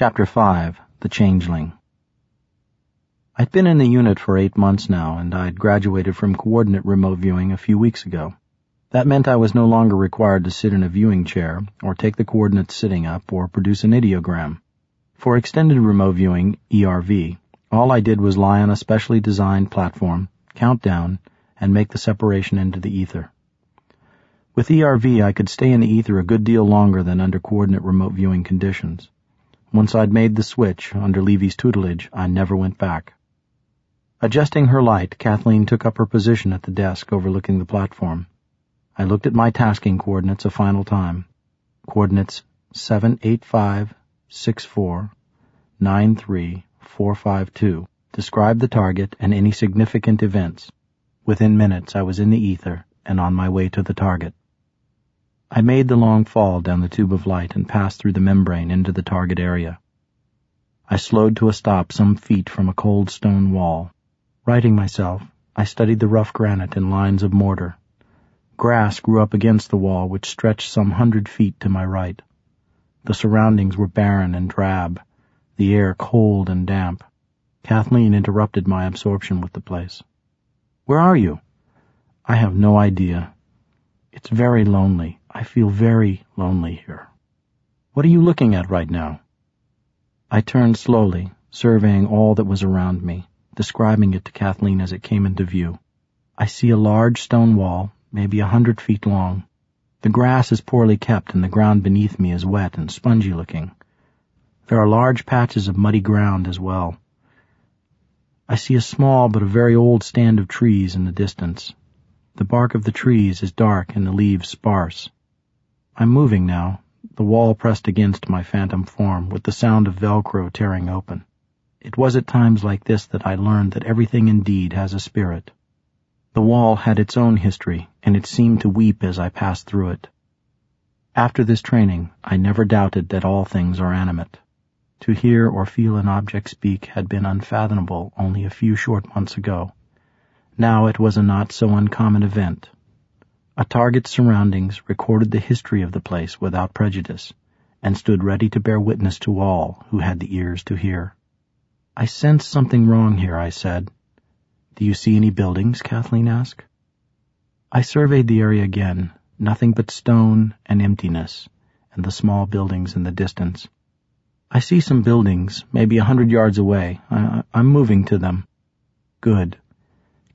Chapter 5 The Changeling I'd been in the unit for eight months now, and I'd graduated from coordinate remote viewing a few weeks ago. That meant I was no longer required to sit in a viewing chair, or take the coordinates sitting up, or produce an ideogram. For extended remote viewing, ERV, all I did was lie on a specially designed platform, count down, and make the separation into the ether. With ERV, I could stay in the ether a good deal longer than under coordinate remote viewing conditions. Once I'd made the switch, under Levy's tutelage, I never went back. Adjusting her light, Kathleen took up her position at the desk overlooking the platform. I looked at my tasking coordinates a final time. Coordinates 7856493 described the target and any significant events. Within minutes, I was in the ether and on my way to the target. I made the long fall down the tube of light and passed through the membrane into the target area. I slowed to a stop some feet from a cold stone wall. Righting myself, I studied the rough granite and lines of mortar. Grass grew up against the wall, which stretched some hundred feet to my right. The surroundings were barren and drab, the air cold and damp. Kathleen interrupted my absorption with the place. Where are you? I have no idea. It's very lonely. I feel very lonely here. What are you looking at right now? I turned slowly, surveying all that was around me describing it to Kathleen as it came into view. I see a large stone wall, maybe a hundred feet long. The grass is poorly kept and the ground beneath me is wet and spongy looking. There are large patches of muddy ground as well. I see a small but a very old stand of trees in the distance. The bark of the trees is dark and the leaves sparse. I'm moving now, the wall pressed against my phantom form with the sound of Velcro tearing open. It was at times like this that I learned that everything indeed has a spirit. The wall had its own history, and it seemed to weep as I passed through it. After this training, I never doubted that all things are animate. To hear or feel an object speak had been unfathomable only a few short months ago. Now it was a not so uncommon event. A target's surroundings recorded the history of the place without prejudice, and stood ready to bear witness to all who had the ears to hear. I sense something wrong here, I said. Do you see any buildings? Kathleen asked. I surveyed the area again, nothing but stone and emptiness, and the small buildings in the distance. I see some buildings, maybe a hundred yards away. I, I'm moving to them. Good.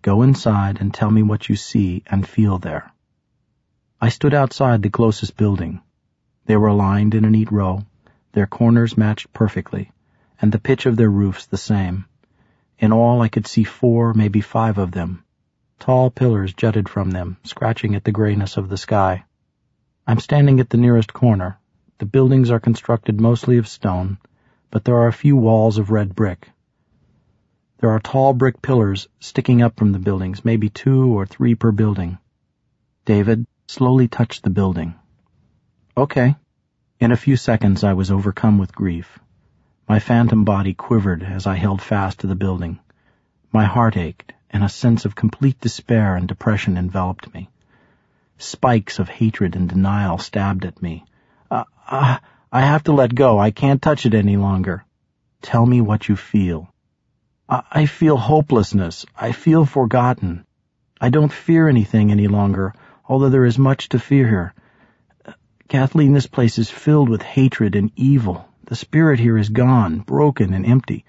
Go inside and tell me what you see and feel there. I stood outside the closest building. They were aligned in a neat row. Their corners matched perfectly and the pitch of their roofs the same. In all I could see four, maybe five of them. Tall pillars jutted from them, scratching at the grayness of the sky. I'm standing at the nearest corner. The buildings are constructed mostly of stone, but there are a few walls of red brick. There are tall brick pillars sticking up from the buildings, maybe two or three per building. David slowly touched the building. Okay. In a few seconds I was overcome with grief. My phantom body quivered as I held fast to the building. My heart ached, and a sense of complete despair and depression enveloped me. Spikes of hatred and denial stabbed at me. Uh, uh, I have to let go. I can't touch it any longer. Tell me what you feel. I, feel hopelessness. I feel forgotten. I don't fear anything any longer, although there is much to fear here. Kathleen, this place is filled with hatred and evil. The spirit here is gone, broken and empty.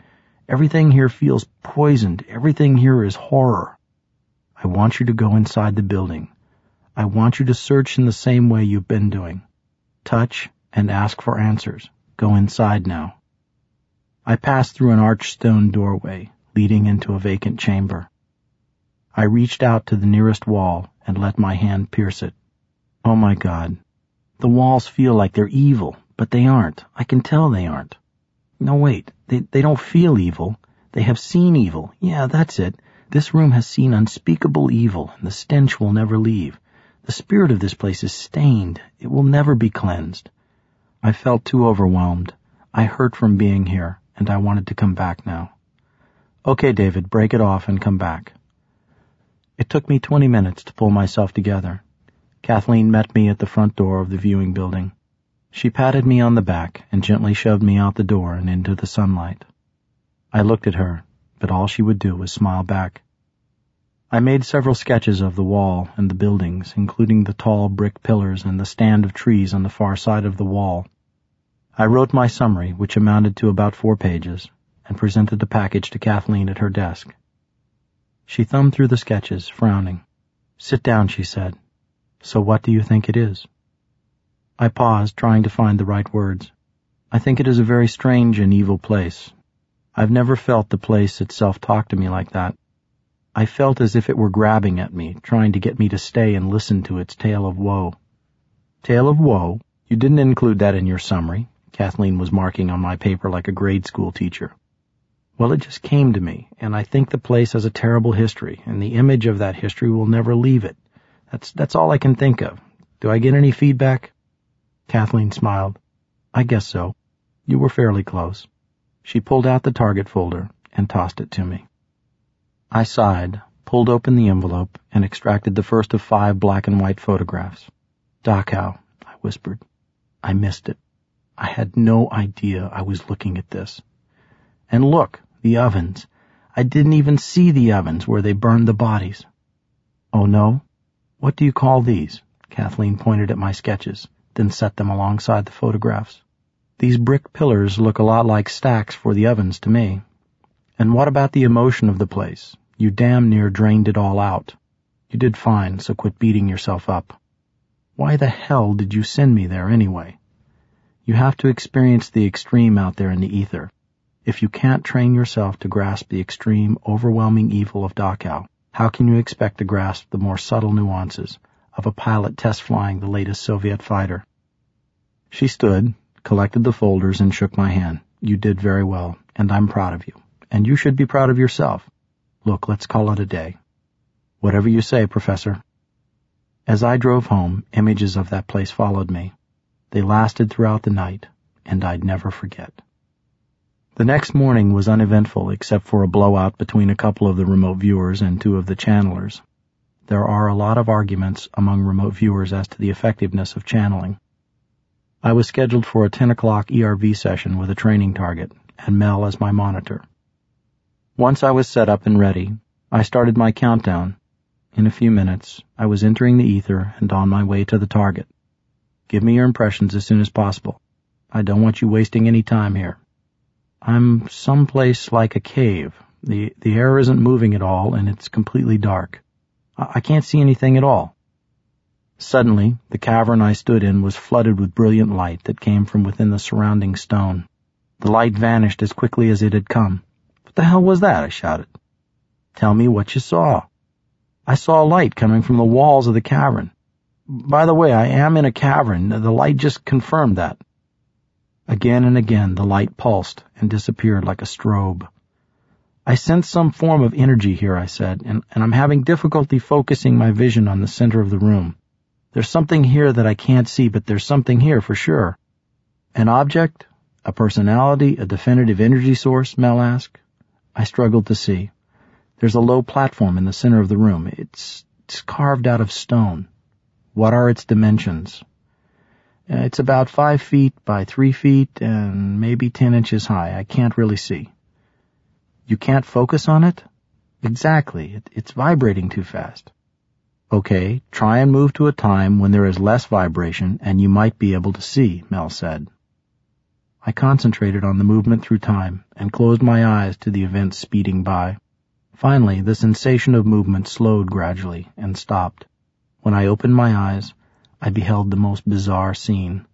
Everything here feels poisoned. Everything here is horror. I want you to go inside the building. I want you to search in the same way you've been doing. Touch and ask for answers. Go inside now. I passed through an arched stone doorway leading into a vacant chamber. I reached out to the nearest wall and let my hand pierce it. Oh my God. The walls feel like they're evil, but they aren't. I can tell they aren't. No, wait. They, they don't feel evil. They have seen evil. Yeah, that's it. This room has seen unspeakable evil, and the stench will never leave. The spirit of this place is stained. It will never be cleansed. I felt too overwhelmed. I hurt from being here, and I wanted to come back now. Okay, David, break it off and come back. It took me twenty minutes to pull myself together. Kathleen met me at the front door of the viewing building. She patted me on the back and gently shoved me out the door and into the sunlight. I looked at her, but all she would do was smile back. I made several sketches of the wall and the buildings, including the tall brick pillars and the stand of trees on the far side of the wall. I wrote my summary, which amounted to about four pages, and presented the package to Kathleen at her desk. She thumbed through the sketches, frowning. Sit down, she said. So what do you think it is? I paused, trying to find the right words. I think it is a very strange and evil place. I've never felt the place itself talk to me like that. I felt as if it were grabbing at me, trying to get me to stay and listen to its tale of woe. Tale of woe? You didn't include that in your summary. Kathleen was marking on my paper like a grade school teacher. Well, it just came to me, and I think the place has a terrible history, and the image of that history will never leave it. That's, that's all I can think of. Do I get any feedback? Kathleen smiled. I guess so. You were fairly close. She pulled out the target folder and tossed it to me. I sighed, pulled open the envelope, and extracted the first of five black and white photographs. Dachau, I whispered. I missed it. I had no idea I was looking at this. And look, the ovens. I didn't even see the ovens where they burned the bodies. Oh no? What do you call these? Kathleen pointed at my sketches then set them alongside the photographs. These brick pillars look a lot like stacks for the ovens to me. And what about the emotion of the place? You damn near drained it all out. You did fine, so quit beating yourself up. Why the hell did you send me there anyway? You have to experience the extreme out there in the ether. If you can't train yourself to grasp the extreme, overwhelming evil of Dachau, how can you expect to grasp the more subtle nuances of a pilot test flying the latest Soviet fighter. She stood, collected the folders, and shook my hand. You did very well, and I'm proud of you. And you should be proud of yourself. Look, let's call it a day. Whatever you say, Professor. As I drove home, images of that place followed me. They lasted throughout the night, and I'd never forget. The next morning was uneventful except for a blowout between a couple of the remote viewers and two of the channelers there are a lot of arguments among remote viewers as to the effectiveness of channeling. I was scheduled for a 10 o'clock ERV session with a training target, and Mel as my monitor. Once I was set up and ready, I started my countdown. In a few minutes, I was entering the ether and on my way to the target. Give me your impressions as soon as possible. I don't want you wasting any time here. I'm someplace like a cave. The, the air isn't moving at all and it's completely dark. I can't see anything at all. Suddenly, the cavern I stood in was flooded with brilliant light that came from within the surrounding stone. The light vanished as quickly as it had come. What the hell was that? I shouted. Tell me what you saw. I saw light coming from the walls of the cavern. By the way, I am in a cavern. The light just confirmed that. Again and again the light pulsed and disappeared like a strobe. I sense some form of energy here, I said, and, and I'm having difficulty focusing my vision on the center of the room. There's something here that I can't see, but there's something here for sure. An object? A personality? A definitive energy source? Mel asked. I struggled to see. There's a low platform in the center of the room. It's, it's carved out of stone. What are its dimensions? Uh, it's about five feet by three feet and maybe ten inches high. I can't really see. You can't focus on it? Exactly. It, it's vibrating too fast. Okay, try and move to a time when there is less vibration and you might be able to see, Mel said. I concentrated on the movement through time and closed my eyes to the events speeding by. Finally, the sensation of movement slowed gradually and stopped. When I opened my eyes, I beheld the most bizarre scene.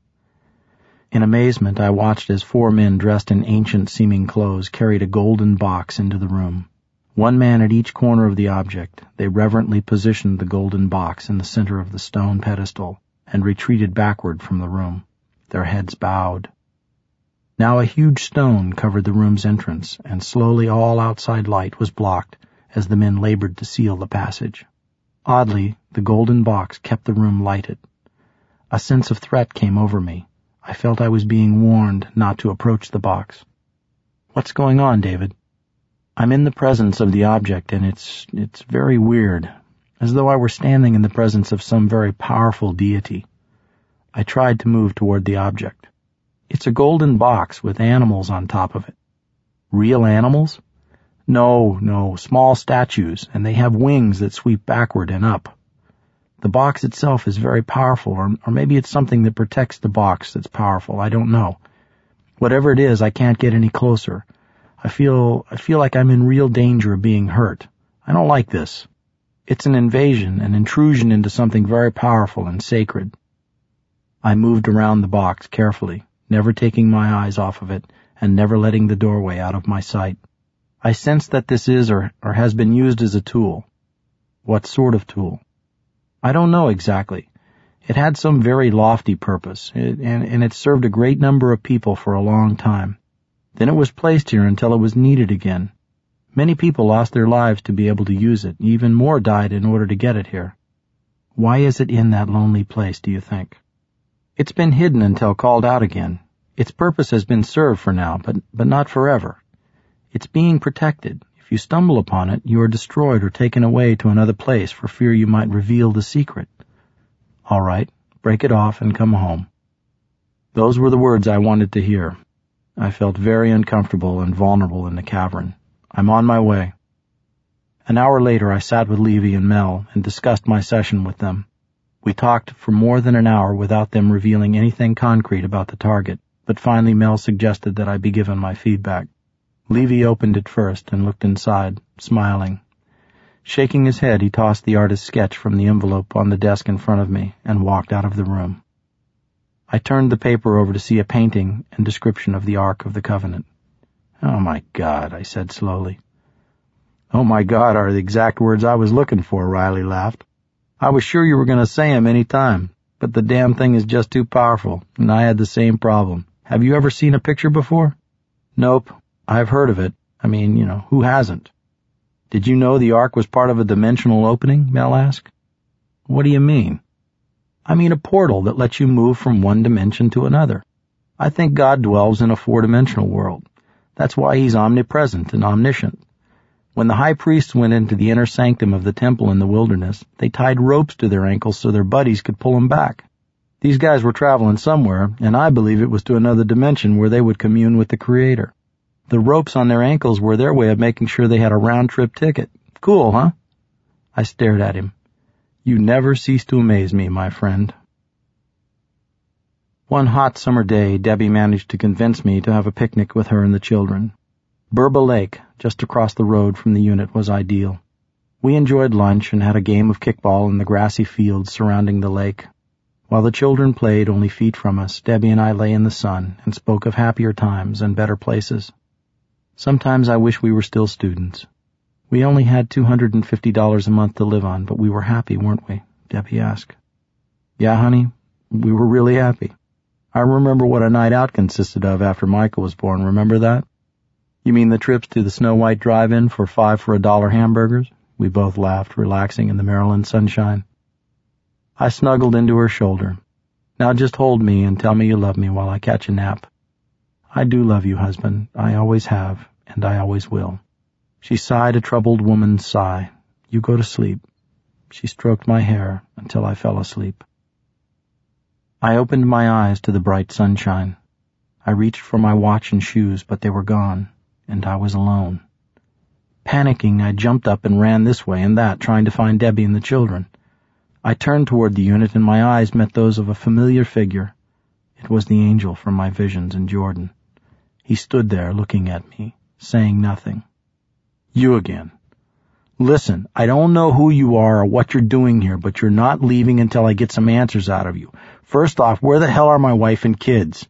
In amazement, I watched as four men dressed in ancient seeming clothes carried a golden box into the room. One man at each corner of the object, they reverently positioned the golden box in the center of the stone pedestal and retreated backward from the room, their heads bowed. Now a huge stone covered the room's entrance, and slowly all outside light was blocked as the men labored to seal the passage. Oddly, the golden box kept the room lighted. A sense of threat came over me I felt I was being warned not to approach the box. What's going on, David? I'm in the presence of the object and it's, it's very weird, as though I were standing in the presence of some very powerful deity. I tried to move toward the object. It's a golden box with animals on top of it. Real animals? No, no, small statues, and they have wings that sweep backward and up. The box itself is very powerful, or, or maybe it's something that protects the box that's powerful. I don't know. Whatever it is, I can't get any closer. I feel, I feel like I'm in real danger of being hurt. I don't like this. It's an invasion, an intrusion into something very powerful and sacred. I moved around the box carefully, never taking my eyes off of it and never letting the doorway out of my sight. I sense that this is or, or has been used as a tool. What sort of tool? I don't know exactly. It had some very lofty purpose, it, and, and it served a great number of people for a long time. Then it was placed here until it was needed again. Many people lost their lives to be able to use it. Even more died in order to get it here. Why is it in that lonely place, do you think? It's been hidden until called out again. Its purpose has been served for now, but, but not forever. It's being protected. If you stumble upon it, you are destroyed or taken away to another place for fear you might reveal the secret. All right, break it off and come home. Those were the words I wanted to hear. I felt very uncomfortable and vulnerable in the cavern. I'm on my way. An hour later, I sat with Levy and Mel and discussed my session with them. We talked for more than an hour without them revealing anything concrete about the target, but finally Mel suggested that I be given my feedback. Levy opened it first and looked inside, smiling. Shaking his head, he tossed the artist's sketch from the envelope on the desk in front of me and walked out of the room. I turned the paper over to see a painting and description of the Ark of the Covenant. Oh my God, I said slowly. Oh my God are the exact words I was looking for, Riley laughed. I was sure you were going to say 'em any time, but the damn thing is just too powerful, and I had the same problem. Have you ever seen a picture before? Nope, I've heard of it. I mean, you know, who hasn't? Did you know the Ark was part of a dimensional opening? Mel asked. What do you mean? I mean a portal that lets you move from one dimension to another. I think God dwells in a four-dimensional world. That's why he's omnipresent and omniscient. When the high priests went into the inner sanctum of the temple in the wilderness, they tied ropes to their ankles so their buddies could pull them back. These guys were traveling somewhere, and I believe it was to another dimension where they would commune with the Creator. The ropes on their ankles were their way of making sure they had a round-trip ticket. Cool, huh? I stared at him. You never cease to amaze me, my friend. One hot summer day, Debbie managed to convince me to have a picnic with her and the children. Burba Lake, just across the road from the unit, was ideal. We enjoyed lunch and had a game of kickball in the grassy fields surrounding the lake. While the children played only feet from us, Debbie and I lay in the sun and spoke of happier times and better places. Sometimes I wish we were still students. We only had $250 a month to live on, but we were happy, weren't we? Debbie asked. Yeah, honey, we were really happy. I remember what a night out consisted of after Michael was born. Remember that? You mean the trips to the Snow White Drive-In for five for a dollar hamburgers? We both laughed, relaxing in the Maryland sunshine. I snuggled into her shoulder. Now just hold me and tell me you love me while I catch a nap. I do love you, husband. I always have, and I always will. She sighed a troubled woman's sigh. You go to sleep. She stroked my hair until I fell asleep. I opened my eyes to the bright sunshine. I reached for my watch and shoes, but they were gone, and I was alone. Panicking, I jumped up and ran this way and that, trying to find Debbie and the children. I turned toward the unit and my eyes met those of a familiar figure. It was the angel from my visions in Jordan. He stood there looking at me, saying nothing. You again. Listen, I don't know who you are or what you're doing here, but you're not leaving until I get some answers out of you. First off, where the hell are my wife and kids?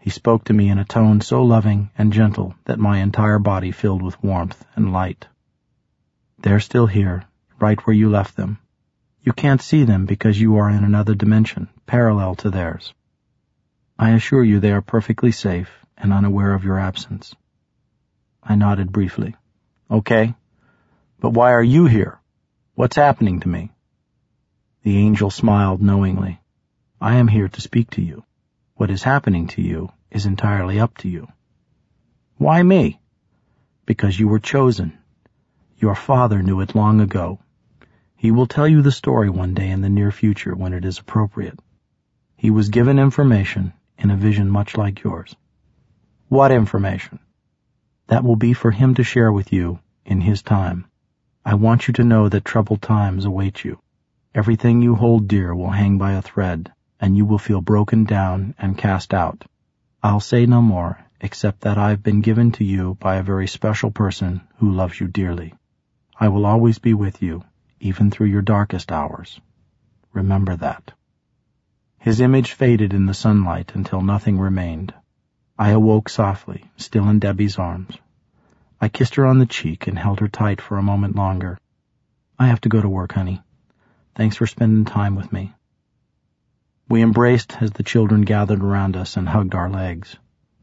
He spoke to me in a tone so loving and gentle that my entire body filled with warmth and light. They're still here, right where you left them. You can't see them because you are in another dimension, parallel to theirs. I assure you they are perfectly safe and unaware of your absence. I nodded briefly. Okay. But why are you here? What's happening to me? The angel smiled knowingly. I am here to speak to you. What is happening to you is entirely up to you. Why me? Because you were chosen. Your father knew it long ago. He will tell you the story one day in the near future when it is appropriate. He was given information in a vision much like yours. What information? That will be for him to share with you in his time. I want you to know that troubled times await you. Everything you hold dear will hang by a thread, and you will feel broken down and cast out. I'll say no more, except that I've been given to you by a very special person who loves you dearly. I will always be with you, even through your darkest hours. Remember that. His image faded in the sunlight until nothing remained. I awoke softly, still in Debbie's arms. I kissed her on the cheek and held her tight for a moment longer. I have to go to work, honey. Thanks for spending time with me. We embraced as the children gathered around us and hugged our legs.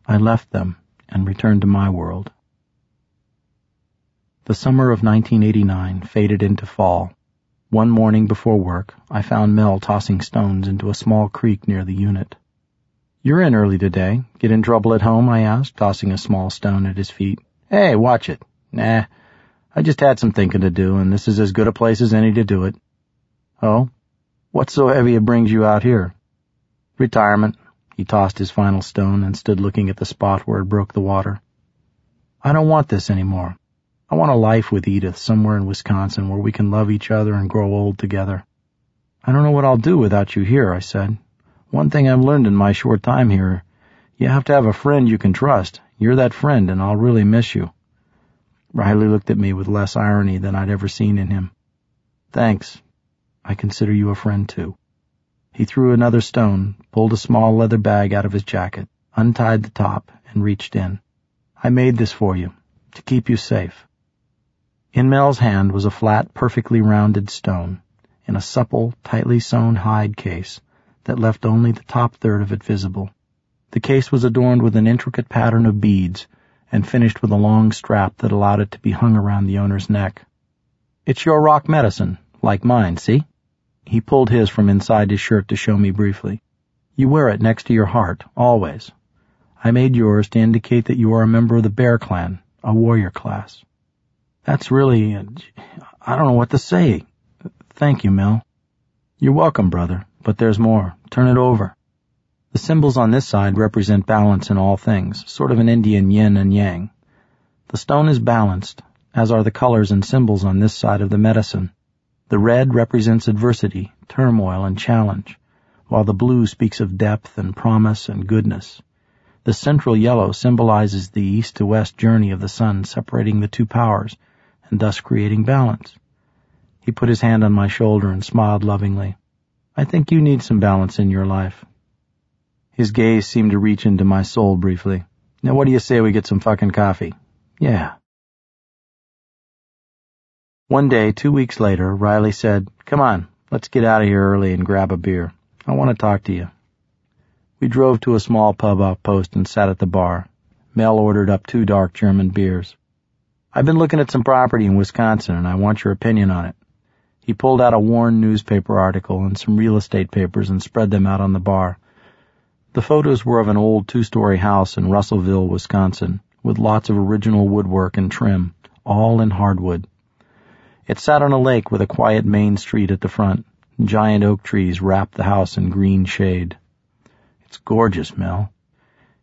I left them and returned to my world. The summer of 1989 faded into fall. One morning before work, I found Mel tossing stones into a small creek near the unit. You're in early today. Get in trouble at home? I asked, tossing a small stone at his feet. Hey, watch it. Nah, I just had some thinking to do, and this is as good a place as any to do it. Oh? What's so heavy it brings you out here? Retirement. He tossed his final stone and stood looking at the spot where it broke the water. I don't want this anymore. I want a life with Edith somewhere in Wisconsin where we can love each other and grow old together. I don't know what I'll do without you here, I said. One thing I've learned in my short time here, you have to have a friend you can trust. You're that friend and I'll really miss you. Riley looked at me with less irony than I'd ever seen in him. Thanks. I consider you a friend too. He threw another stone, pulled a small leather bag out of his jacket, untied the top, and reached in. I made this for you, to keep you safe. In Mel's hand was a flat, perfectly rounded stone, in a supple, tightly sewn hide case that left only the top third of it visible. The case was adorned with an intricate pattern of beads and finished with a long strap that allowed it to be hung around the owner's neck. It's your rock medicine, like mine, see? He pulled his from inside his shirt to show me briefly. You wear it next to your heart, always. I made yours to indicate that you are a member of the Bear Clan, a warrior class. That's really, uh, I don't know what to say. Thank you, Mel. You're welcome, brother, but there's more. Turn it over. The symbols on this side represent balance in all things, sort of an Indian yin and yang. The stone is balanced, as are the colors and symbols on this side of the medicine. The red represents adversity, turmoil, and challenge, while the blue speaks of depth and promise and goodness. The central yellow symbolizes the east to west journey of the sun separating the two powers and thus creating balance. He put his hand on my shoulder and smiled lovingly. I think you need some balance in your life. His gaze seemed to reach into my soul briefly. Now what do you say we get some fucking coffee? Yeah. One day, two weeks later, Riley said, Come on, let's get out of here early and grab a beer. I want to talk to you. We drove to a small pub outpost and sat at the bar. Mel ordered up two dark German beers. I've been looking at some property in Wisconsin and I want your opinion on it. He pulled out a worn newspaper article and some real estate papers and spread them out on the bar. The photos were of an old two-story house in Russellville, Wisconsin, with lots of original woodwork and trim, all in hardwood. It sat on a lake with a quiet main street at the front. Giant oak trees wrapped the house in green shade. It's gorgeous, Mel.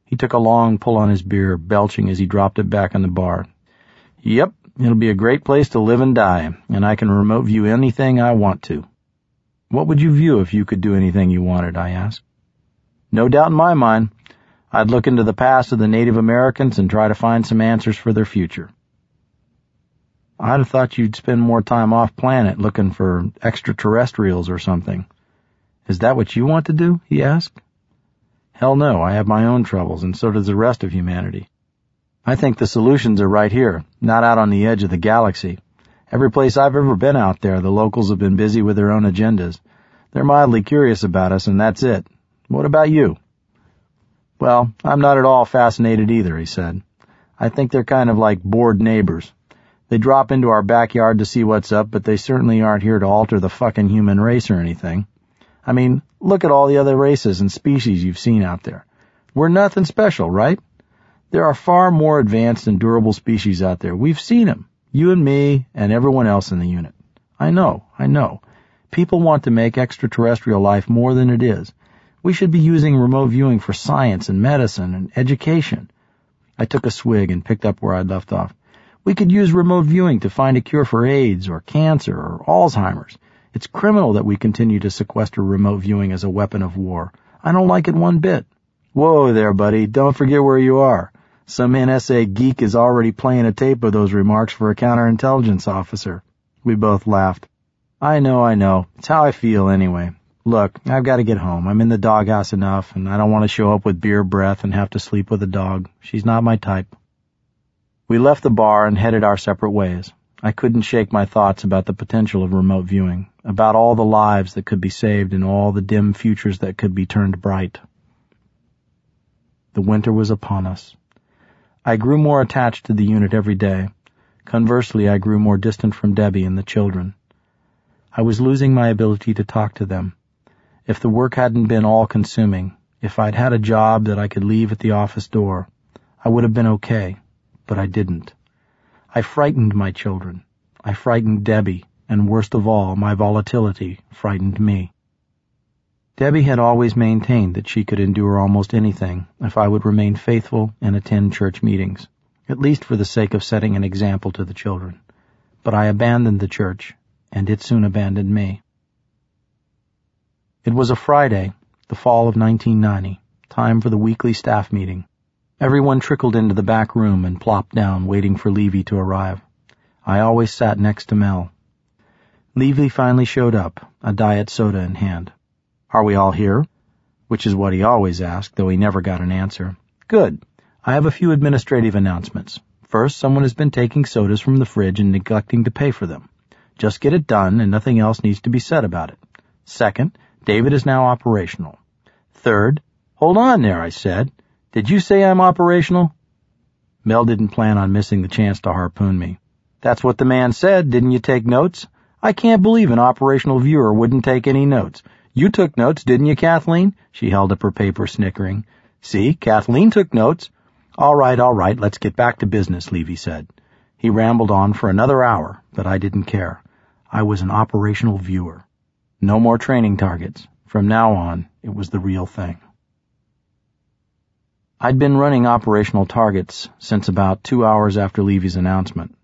He took a long pull on his beer, belching as he dropped it back on the bar. Yep, it'll be a great place to live and die, and I can remote view anything I want to. What would you view if you could do anything you wanted? I asked. No doubt in my mind, I'd look into the past of the Native Americans and try to find some answers for their future. I'd have thought you'd spend more time off planet looking for extraterrestrials or something. Is that what you want to do? he asked. Hell no, I have my own troubles, and so does the rest of humanity. I think the solutions are right here, not out on the edge of the galaxy. Every place I've ever been out there, the locals have been busy with their own agendas. They're mildly curious about us, and that's it. What about you? Well, I'm not at all fascinated either, he said. I think they're kind of like bored neighbors. They drop into our backyard to see what's up, but they certainly aren't here to alter the fucking human race or anything. I mean, look at all the other races and species you've seen out there. We're nothing special, right? There are far more advanced and durable species out there. We've seen them. You and me and everyone else in the unit. I know, I know. People want to make extraterrestrial life more than it is. We should be using remote viewing for science and medicine and education. I took a swig and picked up where I'd left off. We could use remote viewing to find a cure for AIDS or cancer or Alzheimer's. It's criminal that we continue to sequester remote viewing as a weapon of war. I don't like it one bit. Whoa there, buddy. Don't forget where you are. Some NSA geek is already playing a tape of those remarks for a counterintelligence officer. We both laughed. I know, I know. It's how I feel anyway. Look, I've got to get home. I'm in the doghouse enough, and I don't want to show up with beer breath and have to sleep with a dog. She's not my type. We left the bar and headed our separate ways. I couldn't shake my thoughts about the potential of remote viewing, about all the lives that could be saved and all the dim futures that could be turned bright. The winter was upon us. I grew more attached to the unit every day. Conversely, I grew more distant from Debbie and the children. I was losing my ability to talk to them. If the work hadn't been all consuming, if I'd had a job that I could leave at the office door, I would have been okay, but I didn't. I frightened my children. I frightened Debbie, and worst of all, my volatility frightened me. Debbie had always maintained that she could endure almost anything if I would remain faithful and attend church meetings, at least for the sake of setting an example to the children. But I abandoned the church, and it soon abandoned me. It was a Friday, the fall of 1990, time for the weekly staff meeting. Everyone trickled into the back room and plopped down, waiting for Levy to arrive. I always sat next to Mel. Levy finally showed up, a diet soda in hand. Are we all here? Which is what he always asked, though he never got an answer. Good. I have a few administrative announcements. First, someone has been taking sodas from the fridge and neglecting to pay for them. Just get it done and nothing else needs to be said about it. Second, David is now operational. Third, hold on there, I said. Did you say I'm operational? Mel didn't plan on missing the chance to harpoon me. That's what the man said. Didn't you take notes? I can't believe an operational viewer wouldn't take any notes. You took notes, didn't you, Kathleen? She held up her paper, snickering. See, Kathleen took notes. All right, all right, let's get back to business, Levy said. He rambled on for another hour, but I didn't care. I was an operational viewer. No more training targets. From now on, it was the real thing. I'd been running operational targets since about two hours after Levy's announcement,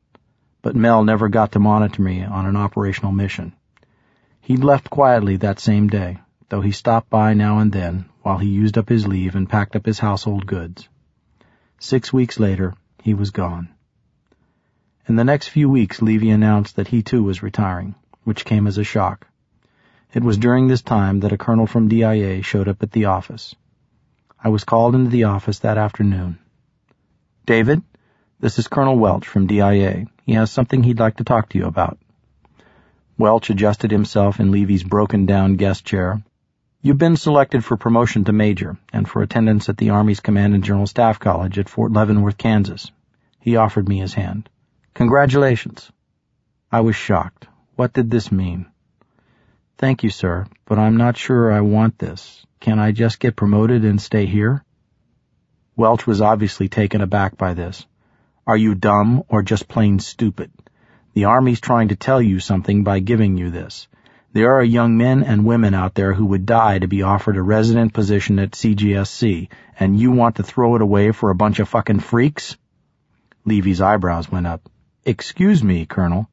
but Mel never got to monitor me on an operational mission. He'd left quietly that same day, though he stopped by now and then while he used up his leave and packed up his household goods. Six weeks later, he was gone. In the next few weeks, Levy announced that he too was retiring, which came as a shock. It was during this time that a colonel from DIA showed up at the office. I was called into the office that afternoon. David, this is Colonel Welch from DIA. He has something he'd like to talk to you about. Welch adjusted himself in Levy's broken down guest chair. You've been selected for promotion to major and for attendance at the Army's Command and General Staff College at Fort Leavenworth, Kansas. He offered me his hand. Congratulations. I was shocked. What did this mean? Thank you, sir, but I'm not sure I want this. Can I just get promoted and stay here? Welch was obviously taken aback by this. Are you dumb or just plain stupid? The Army's trying to tell you something by giving you this. There are young men and women out there who would die to be offered a resident position at CGSC, and you want to throw it away for a bunch of fucking freaks? Levy's eyebrows went up. Excuse me, Colonel.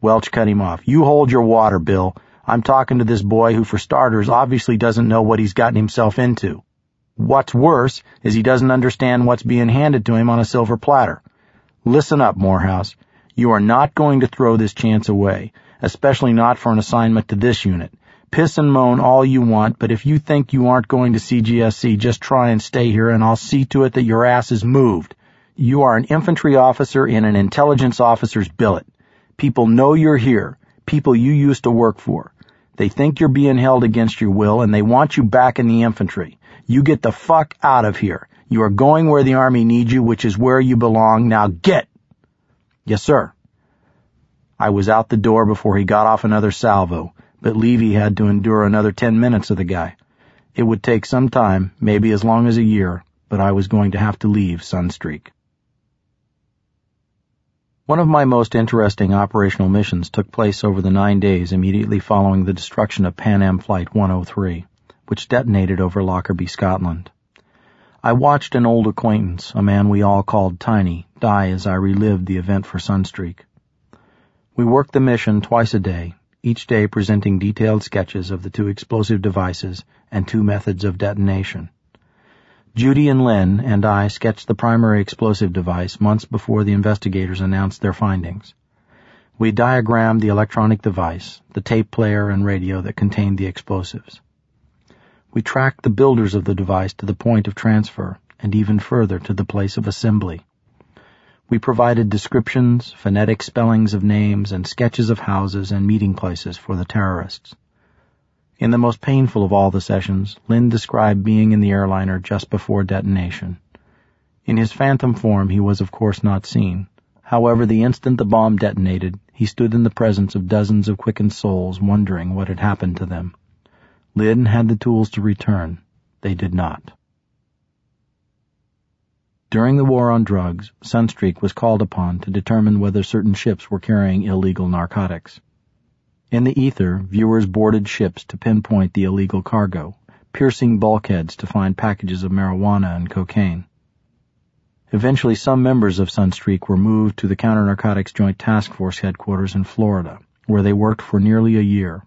Welch cut him off. You hold your water, Bill. I'm talking to this boy who, for starters, obviously doesn't know what he's gotten himself into. What's worse is he doesn't understand what's being handed to him on a silver platter. Listen up, Morehouse. You are not going to throw this chance away, especially not for an assignment to this unit. Piss and moan all you want, but if you think you aren't going to CGSC, just try and stay here and I'll see to it that your ass is moved. You are an infantry officer in an intelligence officer's billet. People know you're here. People you used to work for. They think you're being held against your will and they want you back in the infantry. You get the fuck out of here. You are going where the army needs you, which is where you belong. Now get! Yes, sir. I was out the door before he got off another salvo, but Levy had to endure another ten minutes of the guy. It would take some time, maybe as long as a year, but I was going to have to leave Sunstreak. One of my most interesting operational missions took place over the nine days immediately following the destruction of Pan Am Flight 103, which detonated over Lockerbie, Scotland. I watched an old acquaintance, a man we all called Tiny, die as I relived the event for Sunstreak. We worked the mission twice a day, each day presenting detailed sketches of the two explosive devices and two methods of detonation. Judy and Len and I sketched the primary explosive device months before the investigators announced their findings. We diagrammed the electronic device, the tape player and radio that contained the explosives. We tracked the builders of the device to the point of transfer and even further to the place of assembly. We provided descriptions, phonetic spellings of names, and sketches of houses and meeting places for the terrorists. In the most painful of all the sessions, Lynn described being in the airliner just before detonation. In his phantom form, he was of course not seen. However, the instant the bomb detonated, he stood in the presence of dozens of quickened souls wondering what had happened to them. Lynn had the tools to return. They did not. During the war on drugs, Sunstreak was called upon to determine whether certain ships were carrying illegal narcotics. In the ether, viewers boarded ships to pinpoint the illegal cargo, piercing bulkheads to find packages of marijuana and cocaine. Eventually, some members of Sunstreak were moved to the Counter Narcotics Joint Task Force headquarters in Florida, where they worked for nearly a year.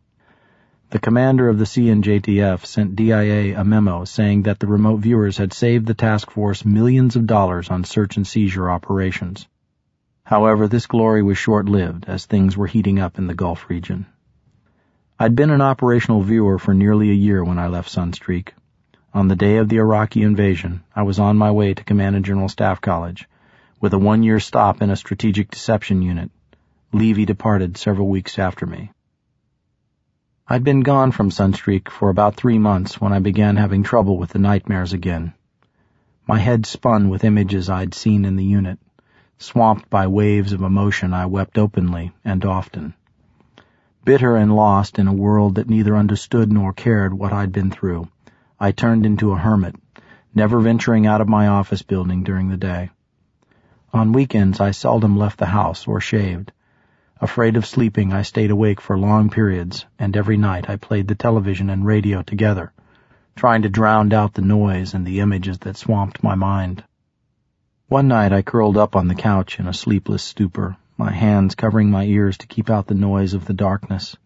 The commander of the CNJTF sent DIA a memo saying that the remote viewers had saved the task force millions of dollars on search and seizure operations. However, this glory was short-lived as things were heating up in the Gulf region. I'd been an operational viewer for nearly a year when I left Sunstreak. On the day of the Iraqi invasion, I was on my way to Command and General Staff College, with a one-year stop in a strategic deception unit. Levy departed several weeks after me. I'd been gone from Sunstreak for about three months when I began having trouble with the nightmares again. My head spun with images I'd seen in the unit. Swamped by waves of emotion, I wept openly and often. Bitter and lost in a world that neither understood nor cared what I'd been through, I turned into a hermit, never venturing out of my office building during the day. On weekends, I seldom left the house or shaved. Afraid of sleeping, I stayed awake for long periods, and every night I played the television and radio together, trying to drown out the noise and the images that swamped my mind. One night I curled up on the couch in a sleepless stupor, my hands covering my ears to keep out the noise of the darkness.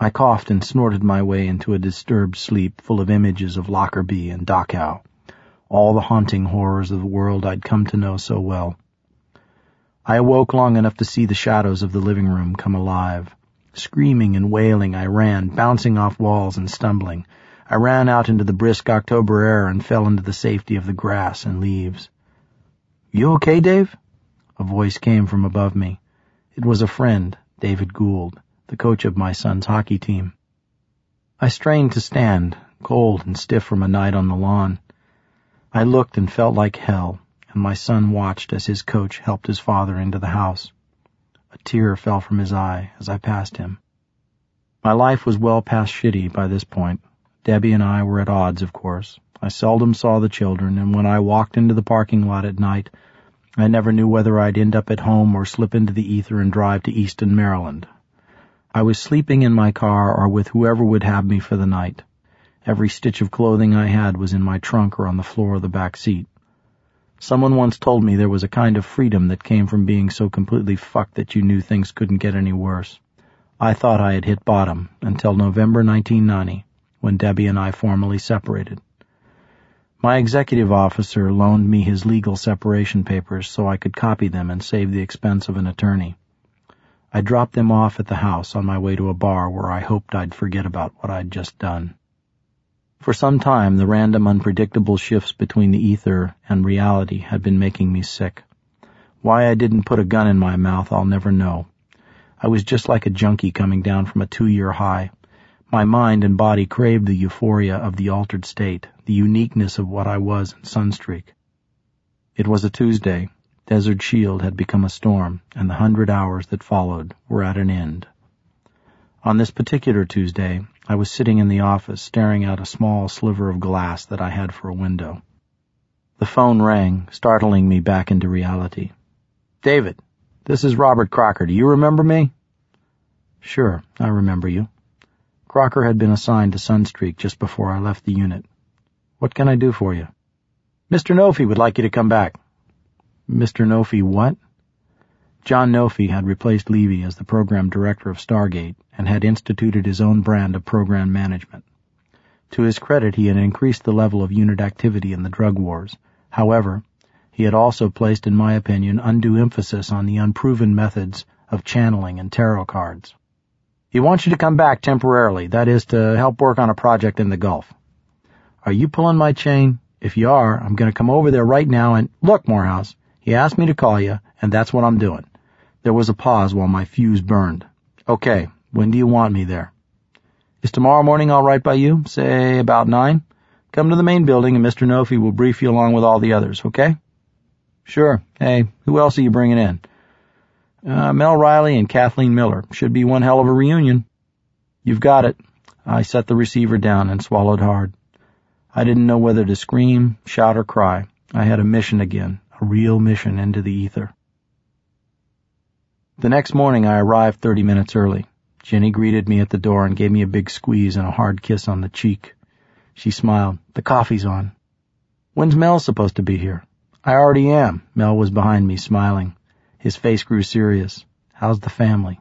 I coughed and snorted my way into a disturbed sleep full of images of Lockerbie and Dachau, all the haunting horrors of the world I'd come to know so well. I awoke long enough to see the shadows of the living room come alive. Screaming and wailing, I ran, bouncing off walls and stumbling. I ran out into the brisk October air and fell into the safety of the grass and leaves. You okay, Dave? A voice came from above me. It was a friend, David Gould, the coach of my son's hockey team. I strained to stand, cold and stiff from a night on the lawn. I looked and felt like hell and my son watched as his coach helped his father into the house. A tear fell from his eye as I passed him. My life was well past shitty by this point. Debbie and I were at odds, of course. I seldom saw the children, and when I walked into the parking lot at night, I never knew whether I'd end up at home or slip into the ether and drive to Easton, Maryland. I was sleeping in my car or with whoever would have me for the night. Every stitch of clothing I had was in my trunk or on the floor of the back seat. Someone once told me there was a kind of freedom that came from being so completely fucked that you knew things couldn't get any worse. I thought I had hit bottom until November 1990, when Debbie and I formally separated. My executive officer loaned me his legal separation papers so I could copy them and save the expense of an attorney. I dropped them off at the house on my way to a bar where I hoped I'd forget about what I'd just done. For some time, the random, unpredictable shifts between the ether and reality had been making me sick. Why I didn't put a gun in my mouth, I'll never know. I was just like a junkie coming down from a two-year high. My mind and body craved the euphoria of the altered state, the uniqueness of what I was in Sunstreak. It was a Tuesday. Desert Shield had become a storm, and the hundred hours that followed were at an end. On this particular Tuesday, I was sitting in the office staring out a small sliver of glass that I had for a window. The phone rang, startling me back into reality. David, this is Robert Crocker. Do you remember me? Sure, I remember you. Crocker had been assigned to Sunstreak just before I left the unit. What can I do for you? Mr. Nofi would like you to come back. Mr. Nofi what? John Nofi had replaced Levy as the program director of Stargate and had instituted his own brand of program management. To his credit, he had increased the level of unit activity in the drug wars. However, he had also placed, in my opinion, undue emphasis on the unproven methods of channeling and tarot cards. He wants you to come back temporarily, that is, to help work on a project in the Gulf. Are you pulling my chain? If you are, I'm going to come over there right now and, look, Morehouse, he asked me to call you, and that's what I'm doing. There was a pause while my fuse burned. Okay, when do you want me there? Is tomorrow morning all right by you? Say about nine? Come to the main building and Mr. Nofi will brief you along with all the others, okay? Sure. Hey, who else are you bringing in? Uh, Mel Riley and Kathleen Miller. Should be one hell of a reunion. You've got it. I set the receiver down and swallowed hard. I didn't know whether to scream, shout, or cry. I had a mission again, a real mission into the ether. The next morning I arrived 30 minutes early. Jenny greeted me at the door and gave me a big squeeze and a hard kiss on the cheek. She smiled. The coffee's on. When's Mel supposed to be here? I already am. Mel was behind me, smiling. His face grew serious. How's the family?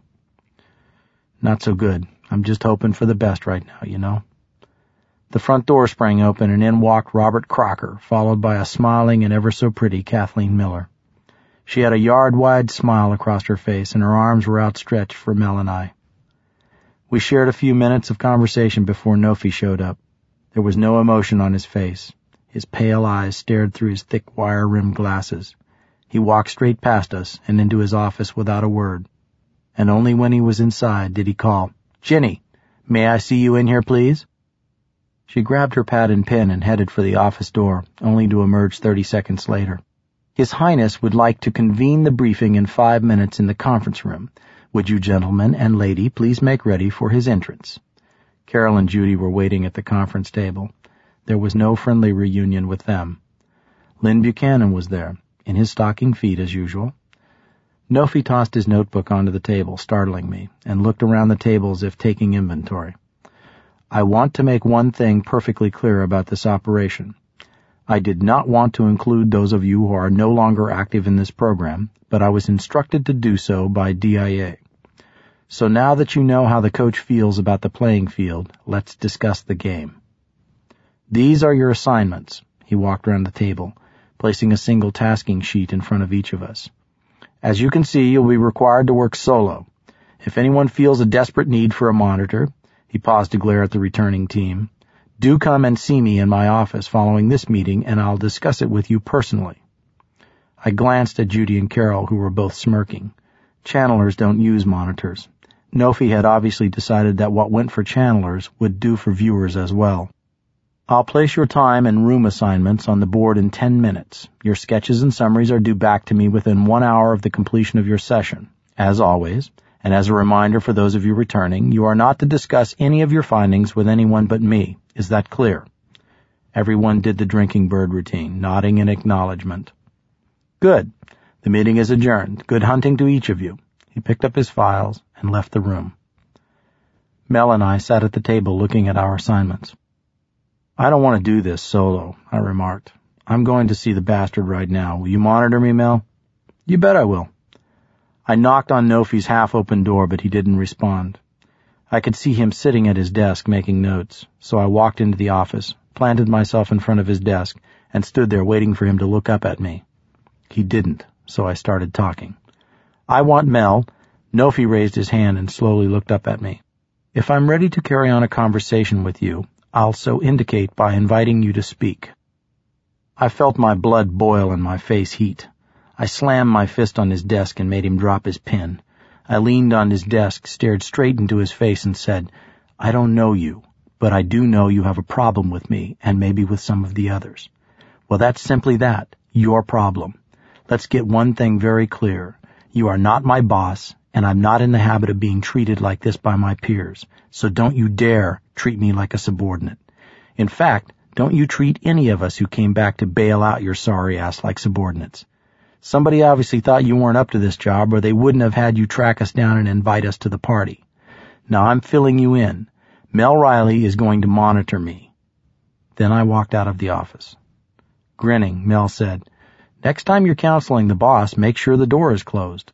Not so good. I'm just hoping for the best right now, you know. The front door sprang open and in walked Robert Crocker, followed by a smiling and ever so pretty Kathleen Miller. She had a yard-wide smile across her face and her arms were outstretched for Mel and I. We shared a few minutes of conversation before Nofi showed up. There was no emotion on his face. His pale eyes stared through his thick wire-rimmed glasses. He walked straight past us and into his office without a word. And only when he was inside did he call, Ginny, may I see you in here, please? She grabbed her pad and pen and headed for the office door, only to emerge thirty seconds later. His Highness would like to convene the briefing in five minutes in the conference room. Would you gentlemen and lady please make ready for his entrance? Carol and Judy were waiting at the conference table. There was no friendly reunion with them. Lyn Buchanan was there, in his stocking feet as usual. Nofi tossed his notebook onto the table, startling me, and looked around the table as if taking inventory. I want to make one thing perfectly clear about this operation. I did not want to include those of you who are no longer active in this program, but I was instructed to do so by DIA. So now that you know how the coach feels about the playing field, let's discuss the game. These are your assignments. He walked around the table, placing a single tasking sheet in front of each of us. As you can see, you'll be required to work solo. If anyone feels a desperate need for a monitor, he paused to glare at the returning team, do come and see me in my office following this meeting and I'll discuss it with you personally. I glanced at Judy and Carol, who were both smirking. Channelers don't use monitors. Nofi had obviously decided that what went for channelers would do for viewers as well. I'll place your time and room assignments on the board in 10 minutes. Your sketches and summaries are due back to me within one hour of the completion of your session. As always, and as a reminder for those of you returning, you are not to discuss any of your findings with anyone but me. Is that clear? Everyone did the drinking bird routine, nodding in acknowledgement. Good. The meeting is adjourned. Good hunting to each of you. He picked up his files and left the room. Mel and I sat at the table looking at our assignments. I don't want to do this solo, I remarked. I'm going to see the bastard right now. Will you monitor me, Mel? You bet I will. I knocked on Nofi's half-open door, but he didn't respond. I could see him sitting at his desk making notes, so I walked into the office, planted myself in front of his desk, and stood there waiting for him to look up at me. He didn't, so I started talking. I want Mel. Nofi raised his hand and slowly looked up at me. If I'm ready to carry on a conversation with you, I'll so indicate by inviting you to speak. I felt my blood boil and my face heat. I slammed my fist on his desk and made him drop his pen. I leaned on his desk, stared straight into his face, and said, I don't know you, but I do know you have a problem with me and maybe with some of the others. Well, that's simply that, your problem. Let's get one thing very clear. You are not my boss, and I'm not in the habit of being treated like this by my peers, so don't you dare treat me like a subordinate. In fact, don't you treat any of us who came back to bail out your sorry ass like subordinates. Somebody obviously thought you weren't up to this job or they wouldn't have had you track us down and invite us to the party. Now I'm filling you in. Mel Riley is going to monitor me. Then I walked out of the office. Grinning, Mel said, Next time you're counseling the boss, make sure the door is closed.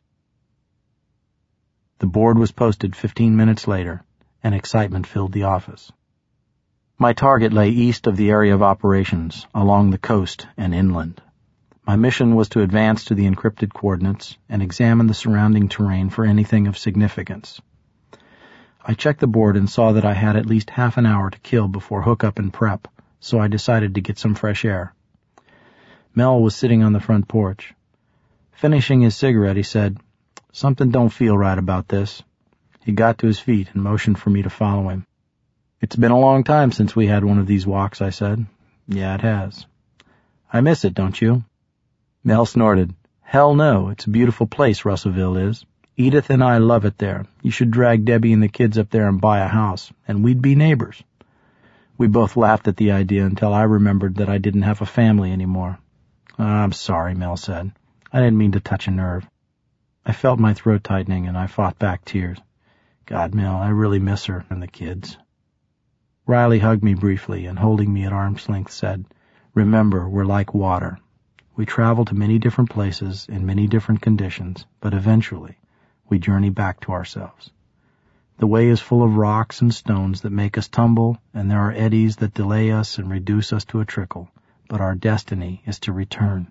The board was posted 15 minutes later, and excitement filled the office. My target lay east of the area of operations, along the coast and inland. My mission was to advance to the encrypted coordinates and examine the surrounding terrain for anything of significance. I checked the board and saw that I had at least half an hour to kill before hookup and prep, so I decided to get some fresh air. Mel was sitting on the front porch. Finishing his cigarette, he said, Something don't feel right about this. He got to his feet and motioned for me to follow him. It's been a long time since we had one of these walks, I said. Yeah, it has. I miss it, don't you? Mel snorted. Hell no, it's a beautiful place, Russellville is. Edith and I love it there. You should drag Debbie and the kids up there and buy a house, and we'd be neighbors. We both laughed at the idea until I remembered that I didn't have a family anymore. I'm sorry, Mel said. I didn't mean to touch a nerve. I felt my throat tightening and I fought back tears. God, Mel, I really miss her and the kids. Riley hugged me briefly and holding me at arm's length said, Remember, we're like water. We travel to many different places in many different conditions, but eventually we journey back to ourselves. The way is full of rocks and stones that make us tumble, and there are eddies that delay us and reduce us to a trickle, but our destiny is to return.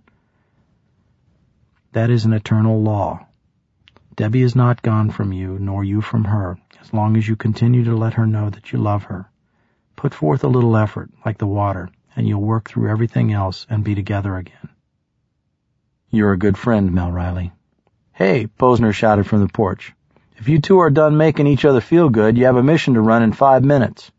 That is an eternal law. Debbie is not gone from you, nor you from her, as long as you continue to let her know that you love her. Put forth a little effort, like the water, and you'll work through everything else and be together again. You're a good friend, Mel Riley. Hey, Posner shouted from the porch. If you two are done making each other feel good, you have a mission to run in five minutes.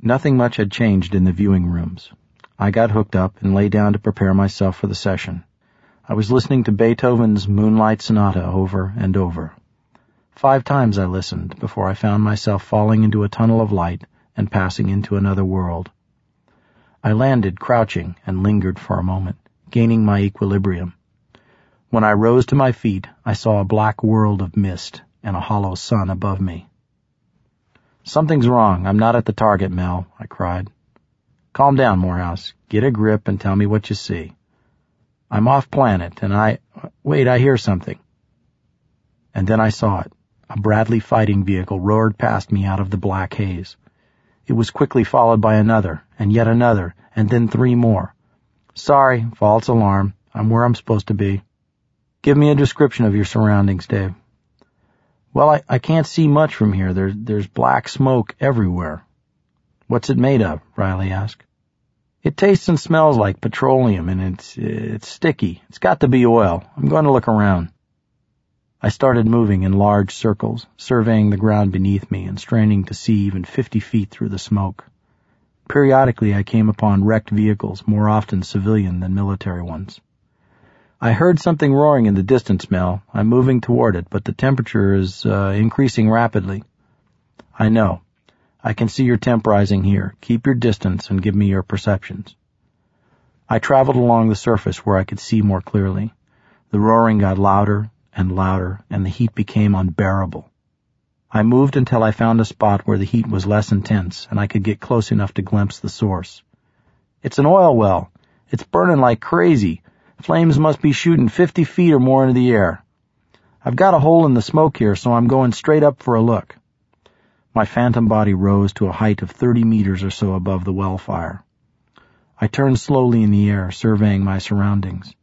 Nothing much had changed in the viewing rooms. I got hooked up and lay down to prepare myself for the session. I was listening to Beethoven's Moonlight Sonata over and over. Five times I listened before I found myself falling into a tunnel of light and passing into another world. I landed crouching and lingered for a moment, gaining my equilibrium. When I rose to my feet, I saw a black world of mist and a hollow sun above me. Something's wrong. I'm not at the target, Mel, I cried. Calm down, Morehouse. Get a grip and tell me what you see. I'm off planet, and I... Wait, I hear something. And then I saw it. A Bradley fighting vehicle roared past me out of the black haze. It was quickly followed by another, and yet another, and then three more. Sorry, false alarm. I'm where I'm supposed to be. Give me a description of your surroundings, Dave. Well, I, I can't see much from here. There's, there's black smoke everywhere. What's it made of? Riley asked. It tastes and smells like petroleum and it's, it's sticky. It's got to be oil. I'm going to look around. I started moving in large circles, surveying the ground beneath me and straining to see even 50 feet through the smoke. Periodically I came upon wrecked vehicles, more often civilian than military ones. I heard something roaring in the distance, Mel. I'm moving toward it, but the temperature is uh, increasing rapidly. I know. I can see your temp rising here. Keep your distance and give me your perceptions. I traveled along the surface where I could see more clearly. The roaring got louder and louder, and the heat became unbearable. I moved until I found a spot where the heat was less intense, and I could get close enough to glimpse the source. It's an oil well. It's burning like crazy. Flames must be shooting 50 feet or more into the air. I've got a hole in the smoke here, so I'm going straight up for a look. My phantom body rose to a height of 30 meters or so above the well fire. I turned slowly in the air, surveying my surroundings.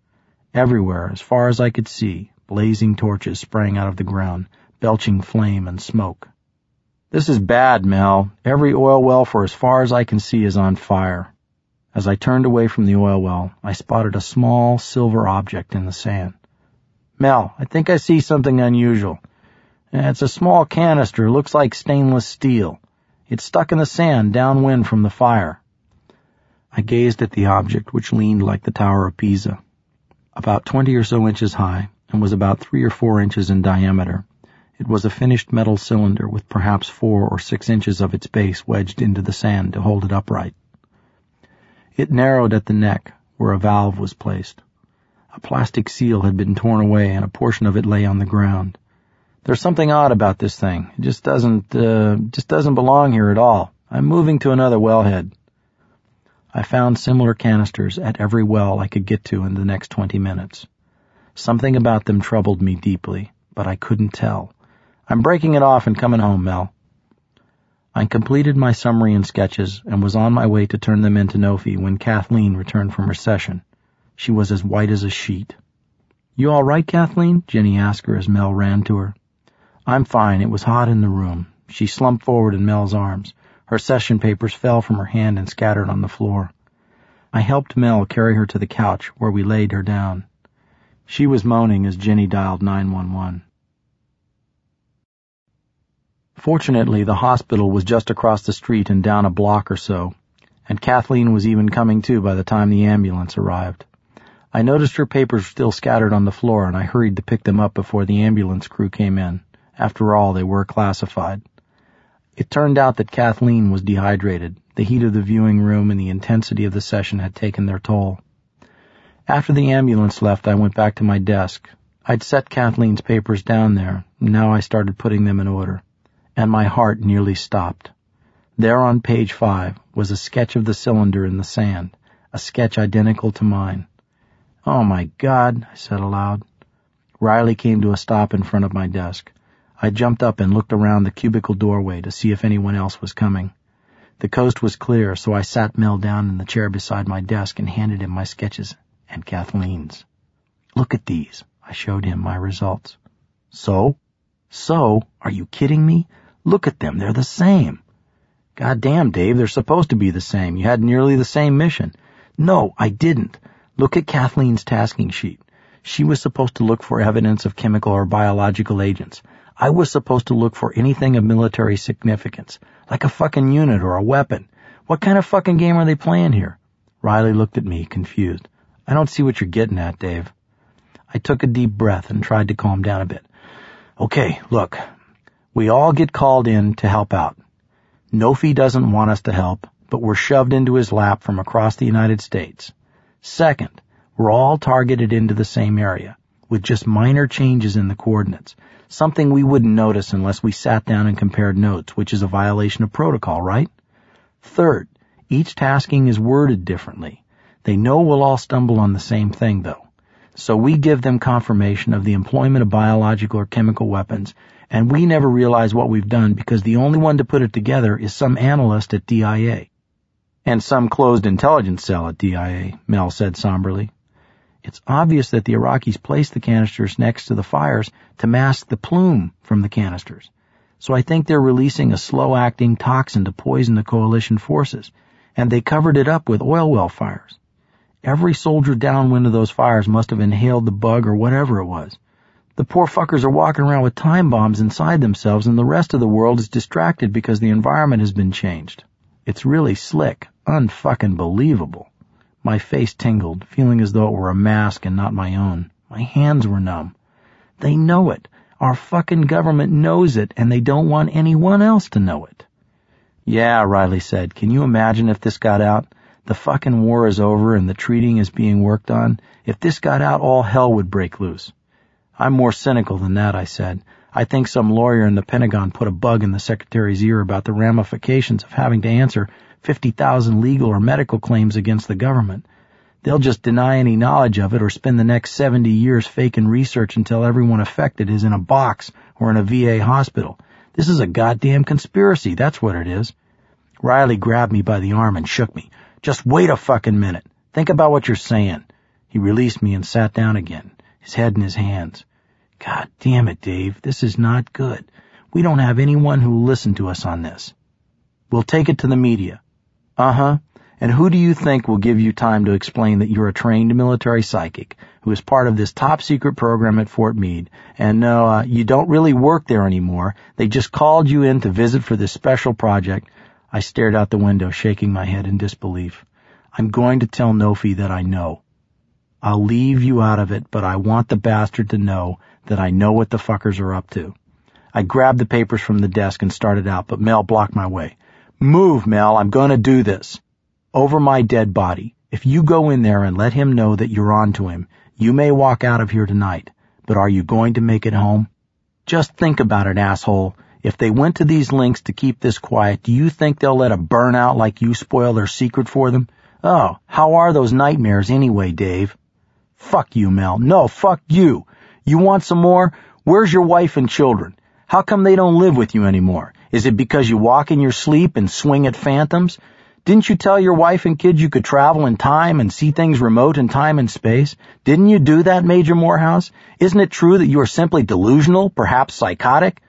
Everywhere, as far as I could see, blazing torches sprang out of the ground, belching flame and smoke. This is bad, Mel. Every oil well for as far as I can see is on fire. As I turned away from the oil well, I spotted a small silver object in the sand. Mel, I think I see something unusual. It's a small canister, looks like stainless steel. It's stuck in the sand downwind from the fire. I gazed at the object, which leaned like the Tower of Pisa. About twenty or so inches high, and was about three or four inches in diameter. It was a finished metal cylinder with perhaps four or six inches of its base wedged into the sand to hold it upright. It narrowed at the neck, where a valve was placed. A plastic seal had been torn away and a portion of it lay on the ground. There's something odd about this thing. It just doesn't, uh, just doesn't belong here at all. I'm moving to another wellhead. I found similar canisters at every well I could get to in the next 20 minutes. Something about them troubled me deeply, but I couldn't tell. I'm breaking it off and coming home, Mel. I completed my summary and sketches and was on my way to turn them into Nofi when Kathleen returned from her session. She was as white as a sheet. You all right, Kathleen? Jenny asked her as Mel ran to her. I'm fine. It was hot in the room. She slumped forward in Mel's arms. Her session papers fell from her hand and scattered on the floor. I helped Mel carry her to the couch where we laid her down. She was moaning as Jenny dialed 911. Fortunately, the hospital was just across the street and down a block or so, and Kathleen was even coming to by the time the ambulance arrived. I noticed her papers still scattered on the floor and I hurried to pick them up before the ambulance crew came in. After all, they were classified. It turned out that Kathleen was dehydrated. The heat of the viewing room and the intensity of the session had taken their toll. After the ambulance left, I went back to my desk. I'd set Kathleen's papers down there. Now I started putting them in order. And my heart nearly stopped. There on page five was a sketch of the cylinder in the sand, a sketch identical to mine. Oh my God, I said aloud. Riley came to a stop in front of my desk. I jumped up and looked around the cubicle doorway to see if anyone else was coming. The coast was clear, so I sat Mel down in the chair beside my desk and handed him my sketches and Kathleen's. Look at these. I showed him my results. So? So? Are you kidding me? Look at them. They're the same. God damn, Dave, they're supposed to be the same. You had nearly the same mission. No, I didn't. Look at Kathleen's tasking sheet. She was supposed to look for evidence of chemical or biological agents. I was supposed to look for anything of military significance, like a fucking unit or a weapon. What kind of fucking game are they playing here? Riley looked at me, confused. I don't see what you're getting at, Dave. I took a deep breath and tried to calm down a bit. Okay, look. We all get called in to help out. Nofi doesn't want us to help, but we're shoved into his lap from across the United States. Second, we're all targeted into the same area, with just minor changes in the coordinates something we wouldn't notice unless we sat down and compared notes, which is a violation of protocol, right? Third, each tasking is worded differently. They know we'll all stumble on the same thing, though. So we give them confirmation of the employment of biological or chemical weapons, and we never realize what we've done because the only one to put it together is some analyst at DIA. And some closed intelligence cell at DIA, Mel said somberly. It's obvious that the Iraqis placed the canisters next to the fires to mask the plume from the canisters. So I think they're releasing a slow-acting toxin to poison the coalition forces, and they covered it up with oil well fires. Every soldier downwind of those fires must have inhaled the bug or whatever it was. The poor fuckers are walking around with time bombs inside themselves and the rest of the world is distracted because the environment has been changed. It's really slick, unfucking believable. My face tingled, feeling as though it were a mask and not my own. My hands were numb. They know it. Our fucking government knows it, and they don't want anyone else to know it. Yeah, Riley said. Can you imagine if this got out? The fucking war is over and the treating is being worked on. If this got out, all hell would break loose. I'm more cynical than that, I said. I think some lawyer in the Pentagon put a bug in the Secretary's ear about the ramifications of having to answer 50,000 legal or medical claims against the government. They'll just deny any knowledge of it or spend the next 70 years faking research until everyone affected is in a box or in a VA hospital. This is a goddamn conspiracy, that's what it is. Riley grabbed me by the arm and shook me. Just wait a fucking minute. Think about what you're saying. He released me and sat down again, his head in his hands. God damn it, Dave. This is not good. We don't have anyone who'll listen to us on this. We'll take it to the media. Uh-huh. And who do you think will give you time to explain that you're a trained military psychic who is part of this top secret program at Fort Meade and no, uh, you don't really work there anymore. They just called you in to visit for this special project. I stared out the window, shaking my head in disbelief. I'm going to tell Nofi that I know. I'll leave you out of it, but I want the bastard to know that I know what the fuckers are up to. I grabbed the papers from the desk and started out, but Mel blocked my way. Move, Mel, I'm gonna do this. Over my dead body. If you go in there and let him know that you're on to him, you may walk out of here tonight, but are you going to make it home? Just think about it, asshole. If they went to these lengths to keep this quiet, do you think they'll let a burnout like you spoil their secret for them? Oh, how are those nightmares anyway, Dave? Fuck you, Mel. No, fuck you. You want some more? Where's your wife and children? How come they don't live with you anymore? Is it because you walk in your sleep and swing at phantoms? Didn't you tell your wife and kids you could travel in time and see things remote in time and space? Didn't you do that, Major Morehouse? Isn't it true that you are simply delusional, perhaps psychotic?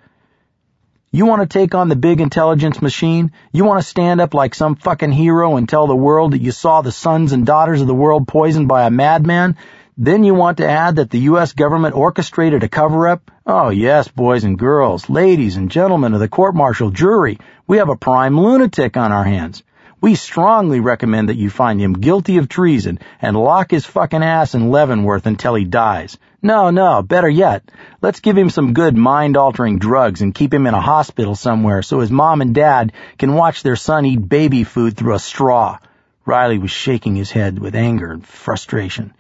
You want to take on the big intelligence machine? You want to stand up like some fucking hero and tell the world that you saw the sons and daughters of the world poisoned by a madman? Then you want to add that the U.S. government orchestrated a cover-up? Oh yes, boys and girls, ladies and gentlemen of the court-martial jury, we have a prime lunatic on our hands. We strongly recommend that you find him guilty of treason and lock his fucking ass in Leavenworth until he dies. No, no, better yet, let's give him some good mind-altering drugs and keep him in a hospital somewhere so his mom and dad can watch their son eat baby food through a straw. Riley was shaking his head with anger and frustration.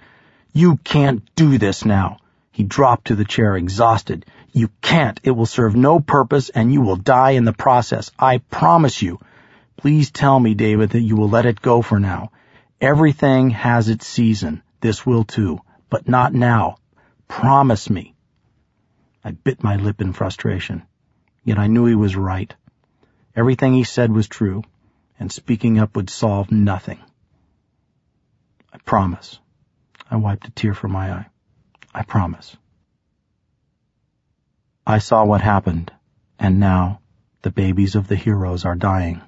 You can't do this now. He dropped to the chair exhausted. You can't. It will serve no purpose and you will die in the process. I promise you. Please tell me, David, that you will let it go for now. Everything has its season. This will too. But not now. Promise me. I bit my lip in frustration. Yet I knew he was right. Everything he said was true, and speaking up would solve nothing. I promise. I wiped a tear from my eye. I promise. I saw what happened, and now the babies of the heroes are dying.